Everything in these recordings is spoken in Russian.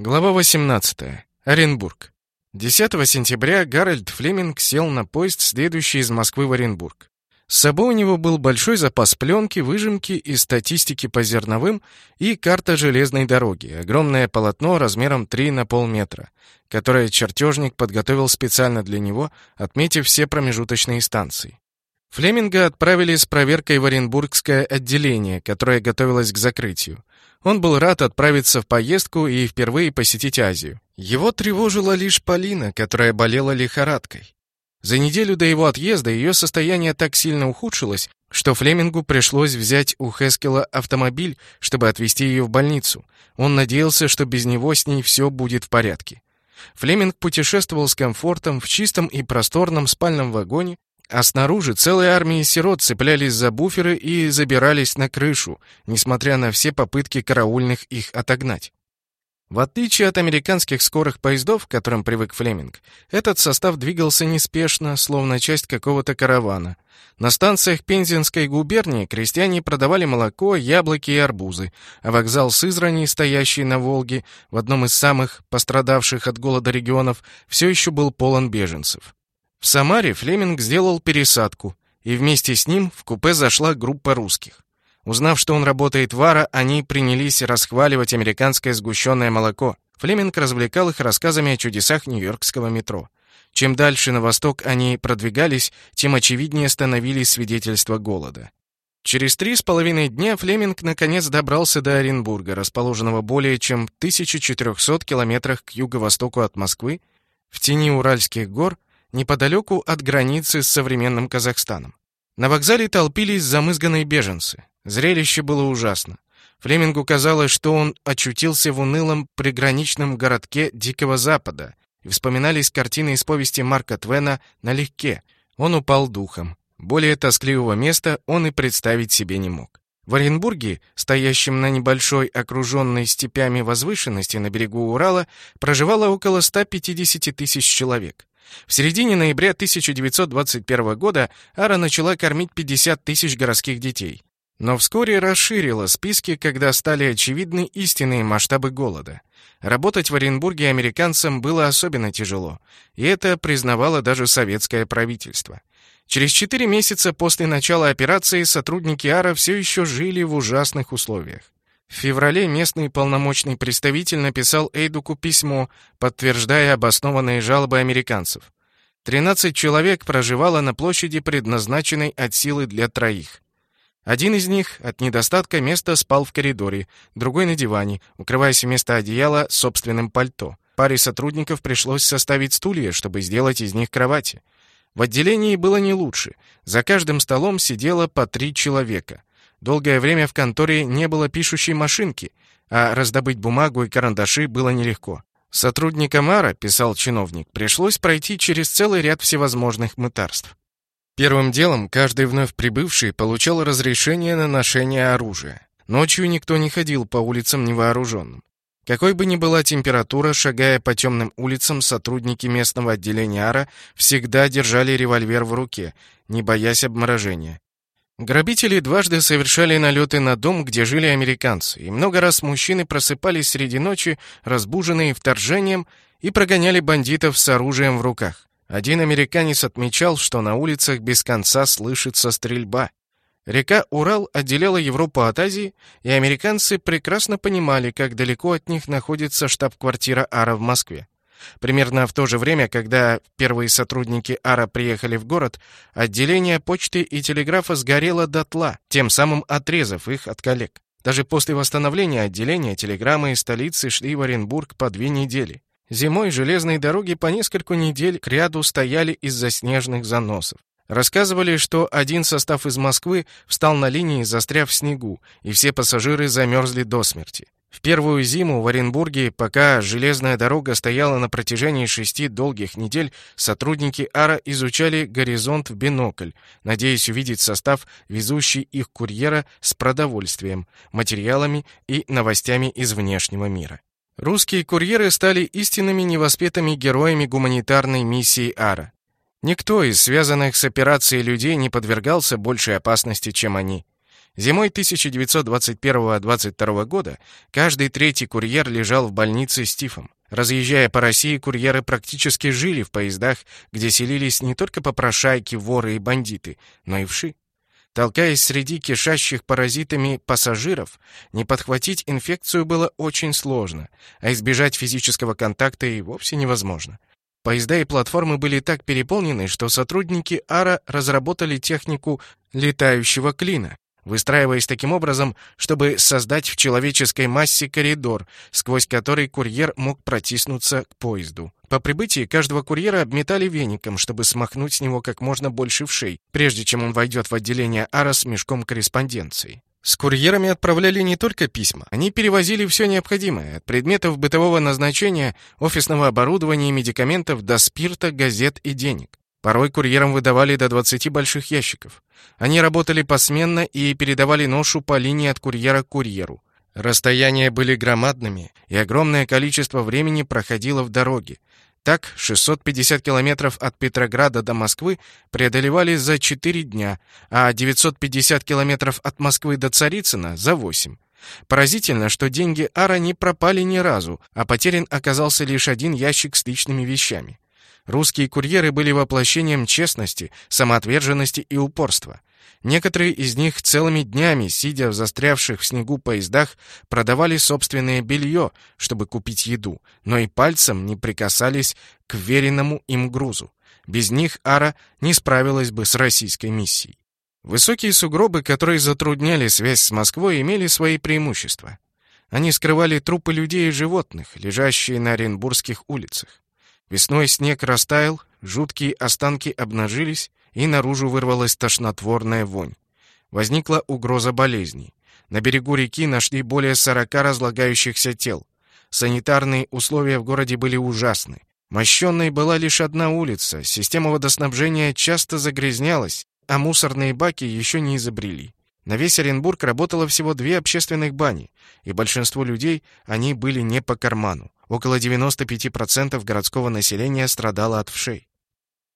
Глава 18. Оренбург. 10 сентября Гарольд Флеминг сел на поезд, следующий из Москвы в Оренбург. С собой у него был большой запас пленки, выжимки и статистики по зерновым и карта железной дороги, огромное полотно размером 3 на полметра, которое чертежник подготовил специально для него, отметив все промежуточные станции. Флеминга отправили с проверкой в Оренбургское отделение, которое готовилось к закрытию. Он был рад отправиться в поездку и впервые посетить Азию. Его тревожила лишь Полина, которая болела лихорадкой. За неделю до его отъезда ее состояние так сильно ухудшилось, что Флемингу пришлось взять у Хескела автомобиль, чтобы отвезти ее в больницу. Он надеялся, что без него с ней все будет в порядке. Флеминг путешествовал с комфортом в чистом и просторном спальном вагоне, а снаружи целые армии сирот цеплялись за буферы и забирались на крышу, несмотря на все попытки караульных их отогнать. В отличие от американских скорых поездов, к которым привык Флеминг, этот состав двигался неспешно, словно часть какого-то каравана. На станциях Пензенской губернии крестьяне продавали молоко, яблоки и арбузы, а вокзал Сызрани, стоящий на Волге, в одном из самых пострадавших от голода регионов, все еще был полон беженцев. В Самаре Флеминг сделал пересадку, и вместе с ним в купе зашла группа русских. Узнав, что он работает в Ара, они принялись расхваливать американское сгущенное молоко. Флеминг развлекал их рассказами о чудесах нью-йоркского метро. Чем дальше на восток они продвигались, тем очевиднее становились свидетельства голода. Через три с половиной дня Флеминг наконец добрался до Оренбурга, расположенного более чем в 1400 километрах к юго-востоку от Москвы, в тени Уральских гор, неподалеку от границы с современным Казахстаном. На вокзале толпились замызганные беженцы. Зрелище было ужасно. Флемингу казалось, что он очутился в унылом приграничном городке Дикого Запада, и вспоминались картины из повести Марка Твена «Налегке». Он упал духом. Более тоскливого места он и представить себе не мог. В Оренбурге, стоящем на небольшой окруженной степями возвышенности на берегу Урала, проживало около 150 тысяч человек. В середине ноября 1921 года Ара начала кормить 50 тысяч городских детей. Но вскоре расширила списки, когда стали очевидны истинные масштабы голода. Работать в Оренбурге американцам было особенно тяжело, и это признавало даже советское правительство. Через четыре месяца после начала операции сотрудники АРА все еще жили в ужасных условиях. В феврале местный полномочный представитель написал Эйдуку письмо, подтверждая обоснованные жалобы американцев. 13 человек проживало на площади, предназначенной от силы для троих. Один из них от недостатка места спал в коридоре, другой на диване, укрываясь вместо одеяла собственным пальто. Паре сотрудников пришлось составить стулья, чтобы сделать из них кровати. В отделении было не лучше. За каждым столом сидело по три человека. Долгое время в конторе не было пишущей машинки, а раздобыть бумагу и карандаши было нелегко. Сотрудникам АРА, писал чиновник, пришлось пройти через целый ряд всевозможных мытарств. Первым делом каждый вновь прибывший получал разрешение на ношение оружия. Ночью никто не ходил по улицам невооруженным. Какой бы ни была температура, шагая по темным улицам, сотрудники местного отделения АРА всегда держали револьвер в руке, не боясь обморожения. Грабители дважды совершали налеты на дом, где жили американцы, и много раз мужчины просыпались среди ночи, разбуженные вторжением, и прогоняли бандитов с оружием в руках. Один американец отмечал, что на улицах без конца слышится стрельба. Река Урал отделяла Европу от Азии, и американцы прекрасно понимали, как далеко от них находится штаб-квартира АРА в Москве. Примерно в то же время, когда первые сотрудники АРА приехали в город, отделение почты и телеграфа сгорело дотла, тем самым отрезав их от коллег. Даже после восстановления отделения телеграммы из столицы шли в Оренбург по две недели. Зимой железные дороги по несколько недель к ряду стояли из-за снежных заносов. Рассказывали, что один состав из Москвы встал на линии, застряв в снегу, и все пассажиры замерзли до смерти. В первую зиму в Оренбурге, пока железная дорога стояла на протяжении шести долгих недель, сотрудники АРА изучали горизонт в бинокль, надеясь увидеть состав, везущий их курьера с продовольствием, материалами и новостями из внешнего мира. Русские курьеры стали истинными невоспетыми героями гуманитарной миссии АРА. Никто из связанных с операцией людей не подвергался большей опасности, чем они. Зимой 1921-22 года каждый третий курьер лежал в больнице с тифом. Разъезжая по России, курьеры практически жили в поездах, где селились не только попрошайки, воры и бандиты, но и вши. Толкаясь среди кишащих паразитами пассажиров, не подхватить инфекцию было очень сложно, а избежать физического контакта и вовсе невозможно. Поезда и платформы были так переполнены, что сотрудники АРА разработали технику летающего клина, выстраиваясь таким образом, чтобы создать в человеческой массе коридор, сквозь который курьер мог протиснуться к поезду. По прибытии каждого курьера обметали веником, чтобы смахнуть с него как можно больше вшей, прежде чем он войдет в отделение АРА с мешком корреспонденции. С курьерами отправляли не только письма, они перевозили все необходимое, от предметов бытового назначения, офисного оборудования и медикаментов до спирта, газет и денег. Порой курьерам выдавали до 20 больших ящиков. Они работали посменно и передавали ношу по линии от курьера к курьеру. Расстояния были громадными, и огромное количество времени проходило в дороге. Так, 650 километров от Петрограда до Москвы преодолевали за 4 дня, а 950 километров от Москвы до Царицына — за 8. Поразительно, что деньги Ара не пропали ни разу, а потерян оказался лишь один ящик с личными вещами. Русские курьеры были воплощением честности, самоотверженности и упорства. Некоторые из них целыми днями, сидя в застрявших в снегу поездах, продавали собственное белье, чтобы купить еду, но и пальцем не прикасались к веренному им грузу. Без них Ара не справилась бы с российской миссией. Высокие сугробы, которые затрудняли связь с Москвой, имели свои преимущества. Они скрывали трупы людей и животных, лежащие на Оренбургских улицах. Весной снег растаял, жуткие останки обнажились, и наружу вырвалась тошнотворная вонь. Возникла угроза болезней. На берегу реки нашли более сорока разлагающихся тел. Санитарные условия в городе были ужасны. Мощенной была лишь одна улица, система водоснабжения часто загрязнялась, а мусорные баки еще не изобрели. На весь Оренбург работало всего две общественных бани, и большинству людей они были не по карману. Около 95% городского населения страдало от вшей.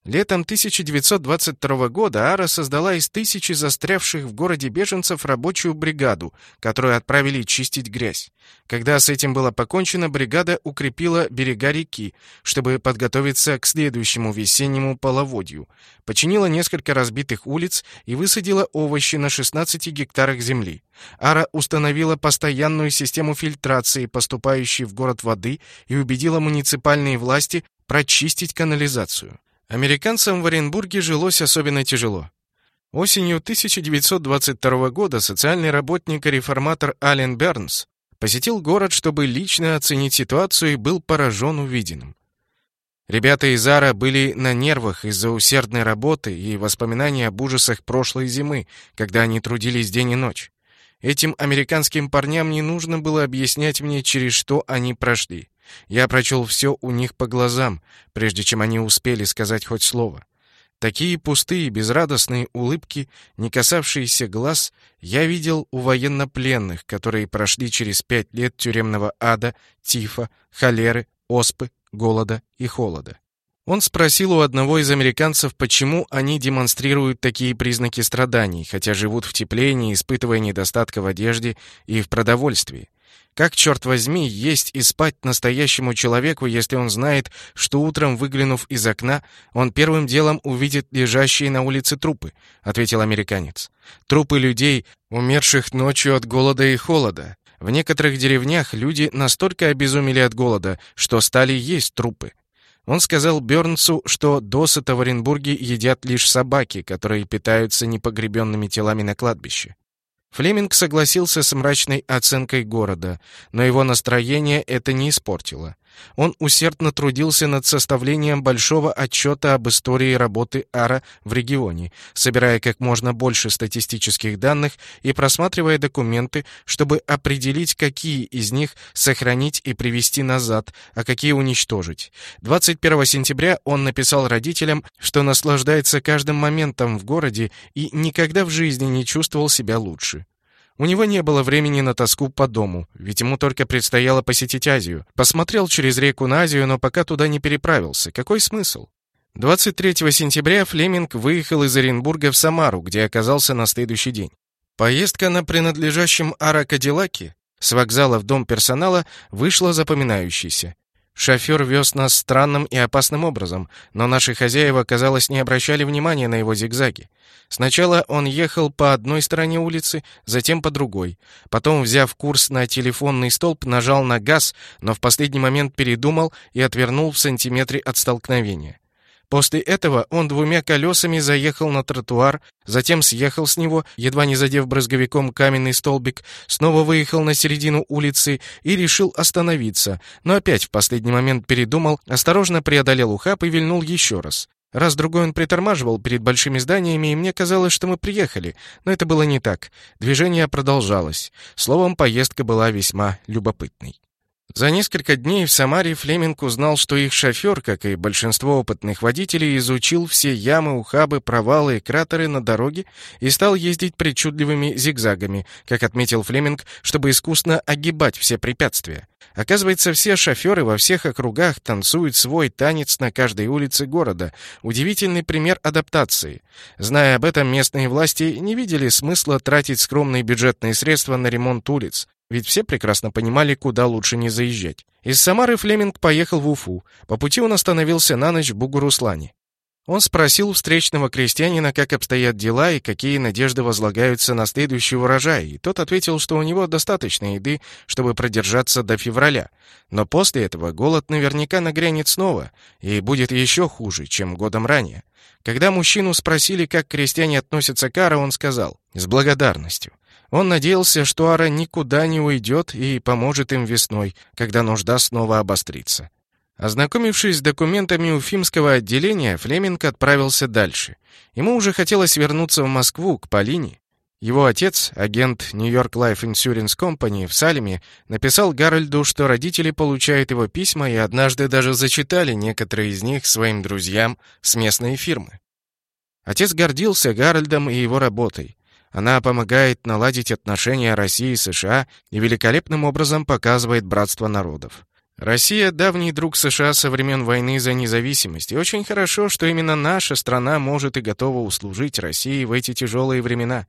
Летом 1922 года Ара создала из тысячи застрявших в городе беженцев рабочую бригаду, которую отправили чистить грязь. Когда с этим было покончено, бригада укрепила берега реки, чтобы подготовиться к следующему весеннему половодью, починила несколько разбитых улиц и высадила овощи на 16 гектарах земли. Ара установила постоянную систему фильтрации, поступающей в город воды, и убедила муниципальные власти прочистить канализацию. Американцам в Оренбурге жилось особенно тяжело. Осенью 1922 года социальный работник и реформатор Ален Бернс посетил город, чтобы лично оценить ситуацию и был поражен увиденным. Ребята из Ара были на нервах из-за усердной работы и воспоминаний об ужасах прошлой зимы, когда они трудились день и ночь. Этим американским парням не нужно было объяснять мне, через что они прошли. Я прочел все у них по глазам, прежде чем они успели сказать хоть слово. Такие пустые, безрадостные улыбки, не касавшиеся глаз, я видел у военнопленных, которые прошли через пять лет тюремного ада, тифа, холеры, оспы, голода и холода. Он спросил у одного из американцев, почему они демонстрируют такие признаки страданий, хотя живут в тепле, не испытывая недостатка в одежде и в продовольствии. Как, черт возьми, есть и спать настоящему человеку, если он знает, что утром, выглянув из окна, он первым делом увидит лежащие на улице трупы, — ответил американец. Трупы людей, умерших ночью от голода и холода. В некоторых деревнях люди настолько обезумели от голода, что стали есть трупы. Он сказал Бёрнсу, что досыта в Оренбурге едят лишь собаки, которые питаются непогребенными телами на кладбище. Флеминг согласился с мрачной оценкой города, но его настроение это не испортило. Он усердно трудился над составлением большого отчета об истории работы АРА в регионе, собирая как можно больше статистических данных и просматривая документы, чтобы определить, какие из них сохранить и привести назад, а какие уничтожить. 21 сентября он написал родителям, что наслаждается каждым моментом в городе и никогда в жизни не чувствовал себя лучше. У него не было времени на тоску по дому, ведь ему только предстояло посетить Азию. Посмотрел через реку на Азию, но пока туда не переправился. Какой смысл? 23 сентября Флеминг выехал из Оренбурга в Самару, где оказался на следующий день. Поездка на принадлежащем Ара Кадиллаке с вокзала в дом персонала вышла запоминающейся. Шофер вез нас странным и опасным образом, но наши хозяева, казалось, не обращали внимания на его зигзаги. Сначала он ехал по одной стороне улицы, затем по другой. Потом, взяв курс на телефонный столб, нажал на газ, но в последний момент передумал и отвернул в сантиметре от столкновения. После этого он двумя колесами заехал на тротуар, затем съехал с него, едва не задев брызговиком каменный столбик, снова выехал на середину улицы и решил остановиться, но опять в последний момент передумал, осторожно преодолел ухаб и вильнул еще раз. Раз-другой он притормаживал перед большими зданиями, и мне казалось, что мы приехали, но это было не так. Движение продолжалось. Словом, поездка была весьма любопытной. За несколько дней в Самаре Флеминг узнал, что их шофер, как и большинство опытных водителей, изучил все ямы, ухабы, провалы и кратеры на дороге и стал ездить причудливыми зигзагами, как отметил Флеминг, чтобы искусно огибать все препятствия. Оказывается, все шоферы во всех округах танцуют свой танец на каждой улице города. Удивительный пример адаптации. Зная об этом, местные власти не видели смысла тратить скромные бюджетные средства на ремонт улиц. Ведь все прекрасно понимали, куда лучше не заезжать. Из Самары Флеминг поехал в Уфу. По пути он остановился на ночь в Бугуруслане. Он спросил встречного крестьянина, как обстоят дела и какие надежды возлагаются на следующий урожай, и тот ответил, что у него достаточно еды, чтобы продержаться до февраля. Но после этого голод наверняка нагрянет снова, и будет еще хуже, чем годом ранее. Когда мужчину спросили, как крестьяне относятся к Ара, он сказал «с благодарностью». Он надеялся, что Ара никуда не уйдет и поможет им весной, когда нужда снова обострится. Ознакомившись с документами Уфимского отделения, Флеминг отправился дальше. Ему уже хотелось вернуться в Москву, к Полине. Его отец, агент York Life Insurance Company в Салеме, написал Гарольду, что родители получают его письма и однажды даже зачитали некоторые из них своим друзьям с местной фирмы. Отец гордился Гарольдом и его работой. Она помогает наладить отношения России и США и великолепным образом показывает братство народов. Россия — давний друг США со времен войны за независимость, и очень хорошо, что именно наша страна может и готова услужить России в эти тяжелые времена.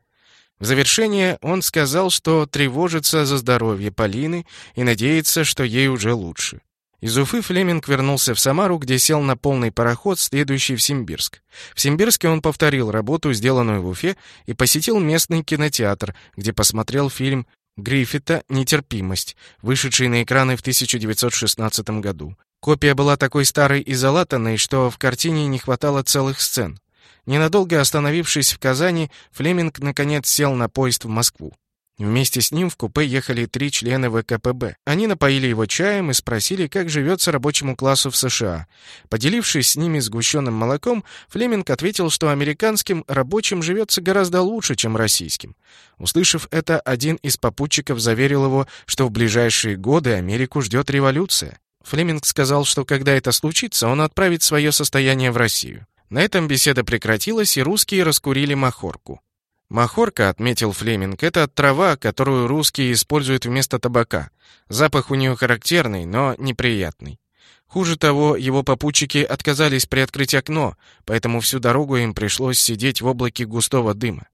В завершение он сказал, что тревожится за здоровье Полины и надеется, что ей уже лучше. Из Уфы Флеминг вернулся в Самару, где сел на полный пароход, следующий в Симбирск. В Симбирске он повторил работу, сделанную в Уфе, и посетил местный кинотеатр, где посмотрел фильм Гриффита «Нетерпимость», вышедший на экраны в 1916 году. Копия была такой старой и залатанной, что в картине не хватало целых сцен. Ненадолго остановившись в Казани, Флеминг наконец сел на поезд в Москву. Вместе с ним в купе ехали три члена ВКПБ. Они напоили его чаем и спросили, как живется рабочему классу в США. Поделившись с ними сгущенным молоком, Флеминг ответил, что американским рабочим живется гораздо лучше, чем российским. Услышав это, один из попутчиков заверил его, что в ближайшие годы Америку ждет революция. Флеминг сказал, что когда это случится, он отправит свое состояние в Россию. На этом беседа прекратилась, и русские раскурили махорку. Махорка, отметил Флеминг, это трава, которую русские используют вместо табака. Запах у нее характерный, но неприятный. Хуже того, его попутчики отказались приоткрыть окно, поэтому всю дорогу им пришлось сидеть в облаке густого дыма.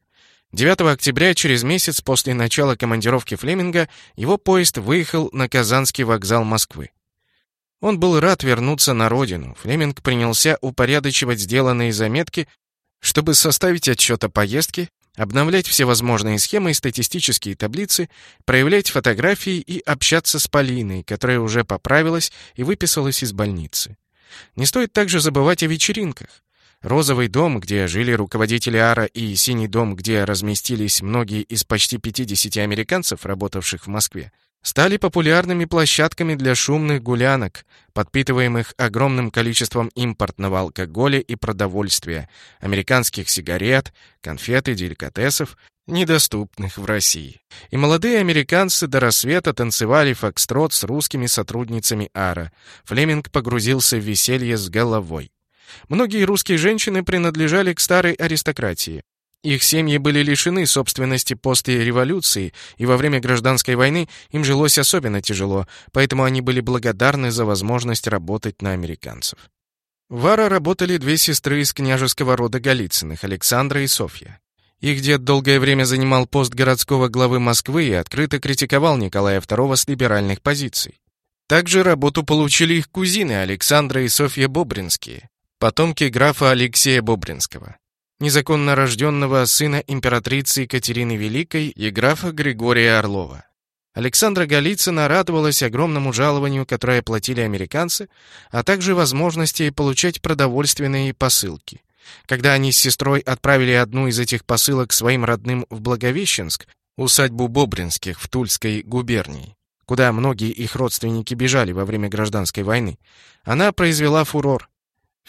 9 октября, через месяц после начала командировки Флеминга, его поезд выехал на Казанский вокзал Москвы. Он был рад вернуться на родину. Флеминг принялся упорядочивать сделанные заметки, чтобы составить отчет о поездке обновлять всевозможные схемы и статистические таблицы, проявлять фотографии и общаться с Полиной, которая уже поправилась и выписалась из больницы. Не стоит также забывать о вечеринках. Розовый дом, где жили руководители АРА, и Синий дом, где разместились многие из почти 50 американцев, работавших в Москве, стали популярными площадками для шумных гулянок, подпитываемых огромным количеством импортного алкоголя и продовольствия, американских сигарет, конфет и деликатесов, недоступных в России. И молодые американцы до рассвета танцевали фокстрот с русскими сотрудницами АРА. Флеминг погрузился в веселье с головой. Многие русские женщины принадлежали к старой аристократии. Их семьи были лишены собственности после революции, и во время гражданской войны им жилось особенно тяжело, поэтому они были благодарны за возможность работать на американцев. В Ара работали две сестры из княжеского рода Голицыных, Александра и Софья. Их дед долгое время занимал пост городского главы Москвы и открыто критиковал Николая II с либеральных позиций. Также работу получили их кузины Александра и Софья Бобринские, потомки графа Алексея Бобринского, незаконно рожденного сына императрицы Екатерины Великой и графа Григория Орлова. Александра Голицына радовалась огромному жалованию, которое платили американцы, а также возможности получать продовольственные посылки. Когда они с сестрой отправили одну из этих посылок своим родным в Благовещенск, усадьбу Бобринских в Тульской губернии, куда многие их родственники бежали во время гражданской войны, она произвела фурор.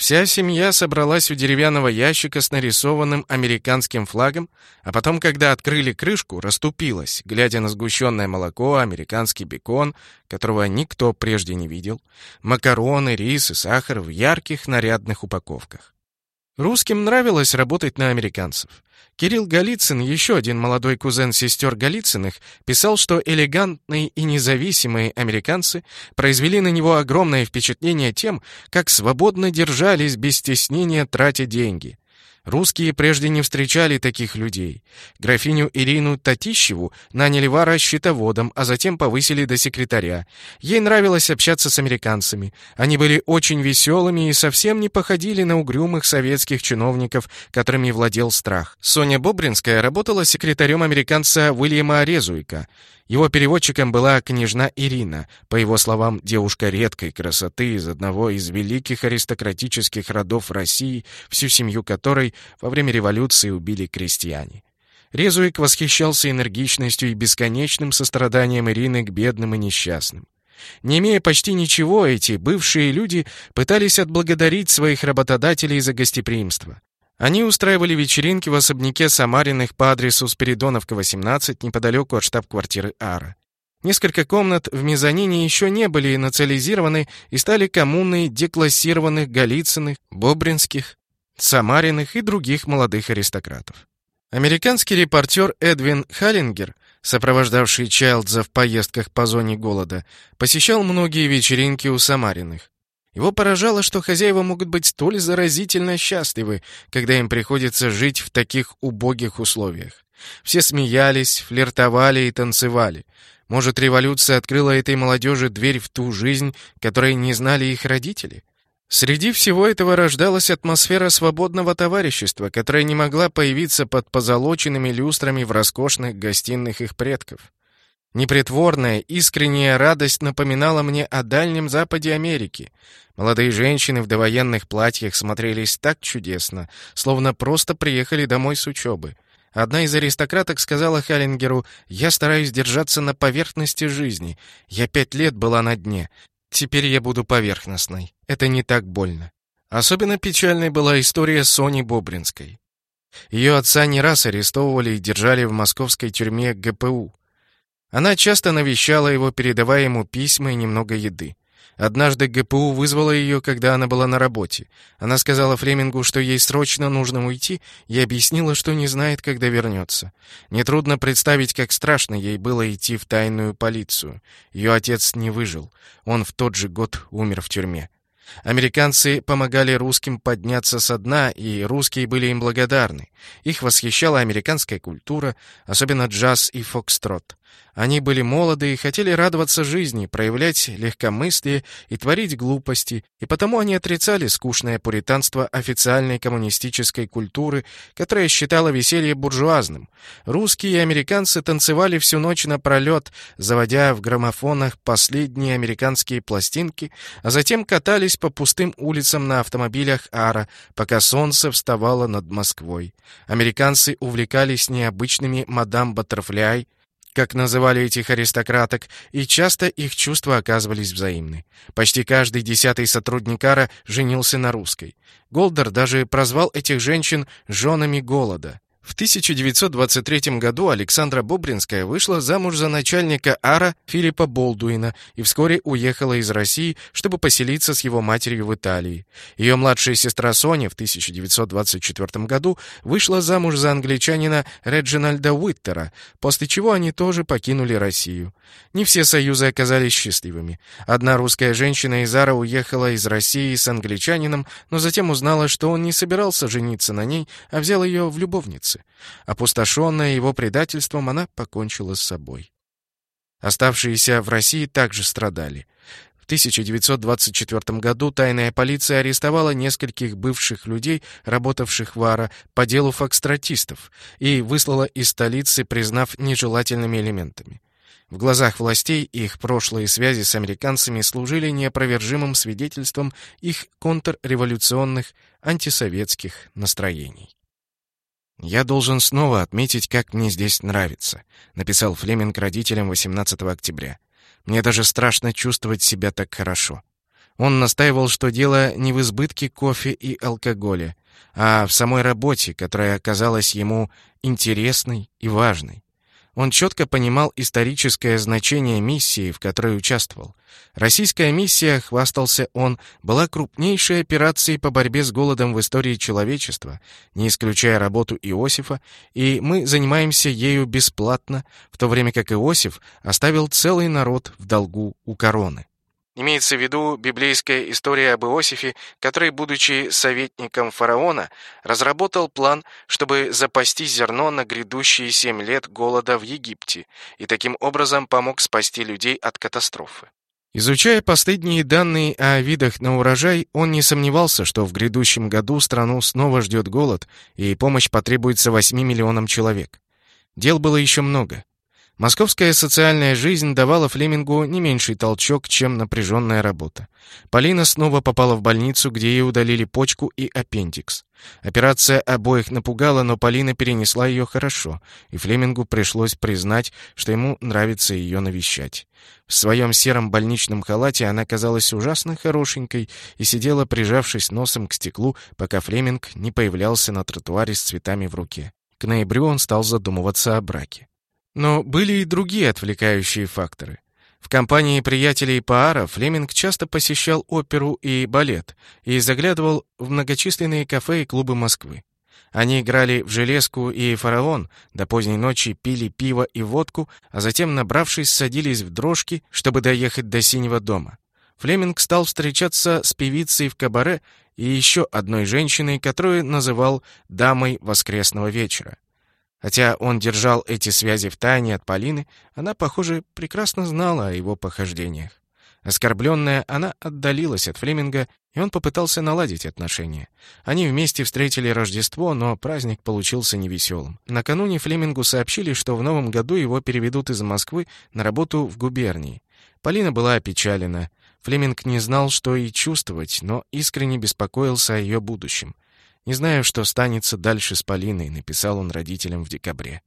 Вся семья собралась у деревянного ящика с нарисованным американским флагом, а потом, когда открыли крышку, расступилась, глядя на сгущенное молоко, американский бекон, которого никто прежде не видел, макароны, рис и сахар в ярких нарядных упаковках. Русским нравилось работать на американцев. Кирилл Голицын, еще один молодой кузен сестер Голицыных, писал, что элегантные и независимые американцы произвели на него огромное впечатление тем, как свободно держались без стеснения тратя деньги. Русские прежде не встречали таких людей. Графиню Ирину Татищеву наняли Вара счетоводом, а затем повысили до секретаря. Ей нравилось общаться с американцами. Они были очень веселыми и совсем не походили на угрюмых советских чиновников, которыми владел страх. Соня Бобринская работала секретарем американца Уильяма Резуика. Его переводчиком была княжна Ирина, по его словам, девушка редкой красоты из одного из великих аристократических родов России, всю семью которой во время революции убили крестьяне. Резуик восхищался энергичностью и бесконечным состраданием Ирины к бедным и несчастным. Не имея почти ничего, эти бывшие люди пытались отблагодарить своих работодателей за гостеприимство. Они устраивали вечеринки в особняке Самариных по адресу Спиридоновка, 18, неподалеку от штаб-квартиры Ара. Несколько комнат в мезонине еще не были национализированы и стали коммуной деклассированных Голицыных, Бобринских, Самариных и других молодых аристократов. Американский репортер Эдвин Халлингер, сопровождавший Чайлдза в поездках по зоне голода, посещал многие вечеринки у Самариных. Его поражало, что хозяева могут быть столь заразительно счастливы, когда им приходится жить в таких убогих условиях. Все смеялись, флиртовали и танцевали. Может, революция открыла этой молодежи дверь в ту жизнь, которой не знали их родители? Среди всего этого рождалась атмосфера свободного товарищества, которая не могла появиться под позолоченными люстрами в роскошных гостиных их предков. Непритворная, искренняя радость напоминала мне о Дальнем Западе Америки. Молодые женщины в довоенных платьях смотрелись так чудесно, словно просто приехали домой с учебы. Одна из аристократок сказала Халлингеру, «Я стараюсь держаться на поверхности жизни. Я пять лет была на дне. Теперь я буду поверхностной. Это не так больно». Особенно печальной была история Сони Бобринской. Ее отца не раз арестовывали и держали в московской тюрьме ГПУ. Она часто навещала его, передавая ему письма и немного еды. Однажды ГПУ вызвала ее, когда она была на работе. Она сказала Флемингу, что ей срочно нужно уйти, и объяснила, что не знает, когда вернется. Нетрудно представить, как страшно ей было идти в тайную полицию. Ее отец не выжил. Он в тот же год умер в тюрьме. Американцы помогали русским подняться со дна, и русские были им благодарны. Их восхищала американская культура, особенно джаз и фокстрот. Они были молоды и хотели радоваться жизни, проявлять легкомыслие и творить глупости, и потому они отрицали скучное пуританство официальной коммунистической культуры, которая считала веселье буржуазным. Русские и американцы танцевали всю ночь напролет, заводя в граммофонах последние американские пластинки, а затем катались по пустым улицам на автомобилях Ара, пока солнце вставало над Москвой. Американцы увлекались необычными мадам Баттерфляй, как называли этих аристократок, и часто их чувства оказывались взаимны. Почти каждый десятый сотрудник Ара женился на русской. Голдер даже прозвал этих женщин «женами голода». В 1923 году Александра Бобринская вышла замуж за начальника АРА Филиппа Болдуина и вскоре уехала из России, чтобы поселиться с его матерью в Италии. Ее младшая сестра Соня в 1924 году вышла замуж за англичанина Реджинальда Уиттера, после чего они тоже покинули Россию. Не все союзы оказались счастливыми. Одна русская женщина из АРА уехала из России с англичанином, но затем узнала, что он не собирался жениться на ней, а взял ее в любовницы. Столице. Опустошенная его предательством, она покончила с собой. Оставшиеся в России также страдали. В 1924 году тайная полиция арестовала нескольких бывших людей, работавших в АРА, по делу фокстратистов, и выслала из столицы, признав нежелательными элементами. В глазах властей их прошлые связи с американцами служили неопровержимым свидетельством их контрреволюционных антисоветских настроений. «Я должен снова отметить, как мне здесь нравится», — написал Флеминг родителям 18 октября. «Мне даже страшно чувствовать себя так хорошо». Он настаивал, что дело не в избытке кофе и алкоголя, а в самой работе, которая оказалась ему интересной и важной. Он четко понимал историческое значение миссии, в которой участвовал. Российская миссия, хвастался он, была крупнейшей операцией по борьбе с голодом в истории человечества, не исключая работу Иосифа, и мы занимаемся ею бесплатно, в то время как Иосиф оставил целый народ в долгу у короны. Имеется в виду библейская история об Иосифе, который, будучи советником фараона, разработал план, чтобы запасти зерно на грядущие семь лет голода в Египте, и таким образом помог спасти людей от катастрофы. Изучая последние данные о видах на урожай, он не сомневался, что в грядущем году страну снова ждет голод, и помощь потребуется 8 миллионам человек. Дел было еще много. Московская социальная жизнь давала Флемингу не меньший толчок, чем напряженная работа. Полина снова попала в больницу, где ей удалили почку и аппендикс. Операция обоих напугала, но Полина перенесла ее хорошо, и Флемингу пришлось признать, что ему нравится ее навещать. В своем сером больничном халате она казалась ужасно хорошенькой и сидела, прижавшись носом к стеклу, пока Флеминг не появлялся на тротуаре с цветами в руке. К ноябрю он стал задумываться о браке. Но были и другие отвлекающие факторы. В компании приятелей Паара Флеминг часто посещал оперу и балет и заглядывал в многочисленные кафе и клубы Москвы. Они играли в «Железку» и «Фараон», до поздней ночи пили пиво и водку, а затем, набравшись, садились в дрожки, чтобы доехать до Синего дома. Флеминг стал встречаться с певицей в кабаре и еще одной женщиной, которую называл «дамой воскресного вечера». Хотя он держал эти связи в тайне от Полины, она, похоже, прекрасно знала о его похождениях. Оскорбленная, она отдалилась от Флеминга, и он попытался наладить отношения. Они вместе встретили Рождество, но праздник получился невеселым. Накануне Флемингу сообщили, что в новом году его переведут из Москвы на работу в губернии. Полина была опечалена. Флеминг не знал, что и чувствовать, но искренне беспокоился о ее будущем. «Не знаю, что станется дальше с Полиной», — написал он родителям в декабре.